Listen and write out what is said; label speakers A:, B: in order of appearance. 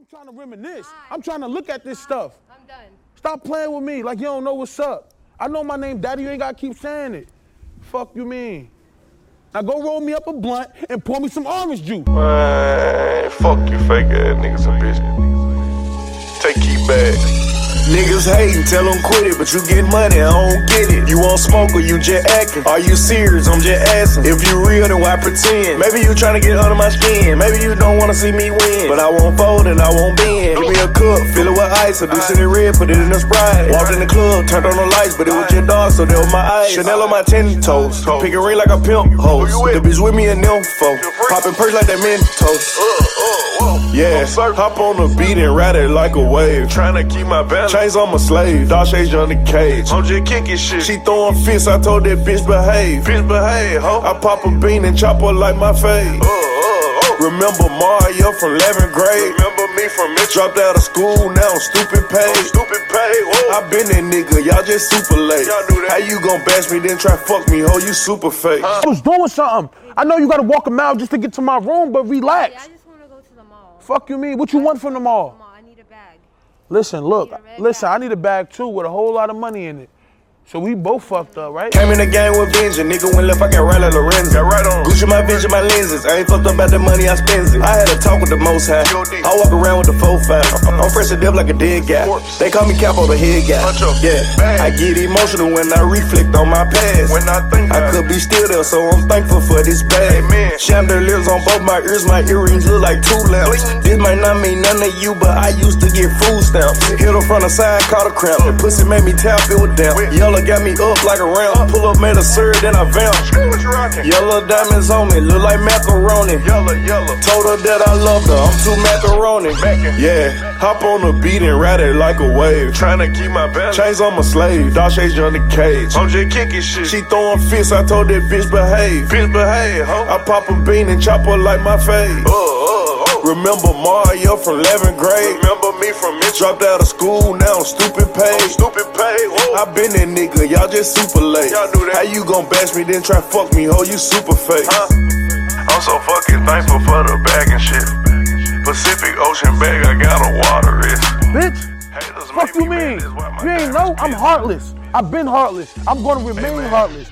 A: I'm trying to reminisce. I'm trying to look at this stuff.
B: I'm done.
A: Stop playing with me like you don't know what's up. I know my name, Daddy. You ain't gotta keep saying it. Fuck you mean? Now go roll me up a blunt and pour me some orange juice.
C: Man, fuck you fake ass niggas and bitch.
D: Niggas hating, tell them quit it, but you get money, I don't get it. You want smoke or you just acting? Are you serious? I'm just asking. If you real, then why pretend? Maybe you trying to get under my skin. Maybe you don't wanna see me win. But I won't fold and I won't bend. Give me a cup, fill it with ice, do it red, put it in a sprite. Walked in the club, turned on the lights, but it was just dark, so they were my eyes. Chanel on my ten toes, pick a ring like a pimp host. The bitch with me a nympho, popping perks like that Mentos. Uh, uh. Yeah, hop on the beat and ride it like a wave.
C: Tryna keep my balance.
D: Chains on my slave, dog shades on the cage.
C: I'm just kicking shit.
D: She throwing fists, I told that bitch behave.
C: bitch behave, ho.
D: I pop a bean and chop her like my face.
C: Uh, uh, uh.
D: Remember Mario from 11th grade?
C: Remember me from Mitch?
D: Dropped out of school, now I'm stupid paid.
C: Stupid pay. Whoa.
D: I been that nigga, y'all just super late.
C: Y'all knew that.
D: How you gon' bash me, then try fuck me, ho? You super fake.
A: I was doing something. I know you gotta walk a mile just to get to my room, but
B: Yeah,
A: relax.
B: I just want to go to the mall.
A: Fuck you mean? What you want from the mall?
B: Mall, I need a bag.
A: Listen, look,
B: need a red
A: listen,
B: bag.
A: I need a bag too with a whole lot of money in it. So we both fucked up, right?
D: Came in the game with vengeance, nigga went left, I got right like Lorenzo.
C: Got right on.
D: Gucci my vision, my lenses. I ain't fucked up about the money I spends it. I had a talk with the most high. I walk around with the 4-5. I'm fresh to death like a dead guy. They call me Capo, the head guy. Yeah, I get emotional when I reflect on my past.
C: When I think
D: I could be still there, so I'm thankful for this bag.
C: Amen.
D: Chandeliers on both my ears, my earrings look like two lamps. This might not mean none to you, but I used to get food stamps. Hit her from the side, caught a cramp. The pussy made me tap, it was damp. Yellow got me up like a ramp. Pull up, made a surge, then I vamp. Yellow diamonds on me, look like macaroni.
C: Yellow, yellow.
D: Told her that I loved her, I'm too macaroni. Yeah, hop on the beat and ride it like a wave.
C: Tryna keep my balance.
D: Chains on my slave, dog shades on the cage.
C: I'm just kicking shit.
D: She throwing fists, I told that bitch behave.
C: bitch behave, ho.
D: I pop a bean and chop her like my face.
C: Uh, uh, uh.
D: Remember Mario from 11th grade?
C: Remember me from it.
D: Dropped out of school, now I'm stupid paid.
C: Stupid pay. Whoa.
D: I been that nigga, y'all just super late.
C: Y'all do that.
D: How you gon' bash me, then try fuck me, ho? You super fake.
C: Huh? I'm so fucking thankful for the bag and shit. Pacific Ocean bag, I got a water wrist.
A: Bitch,
C: Haters
A: fuck
C: make
A: you
C: me
A: mean?
C: that's
A: You ain't know? I'm heartless. I've been heartless. I'm gonna remain
C: man.
A: heartless.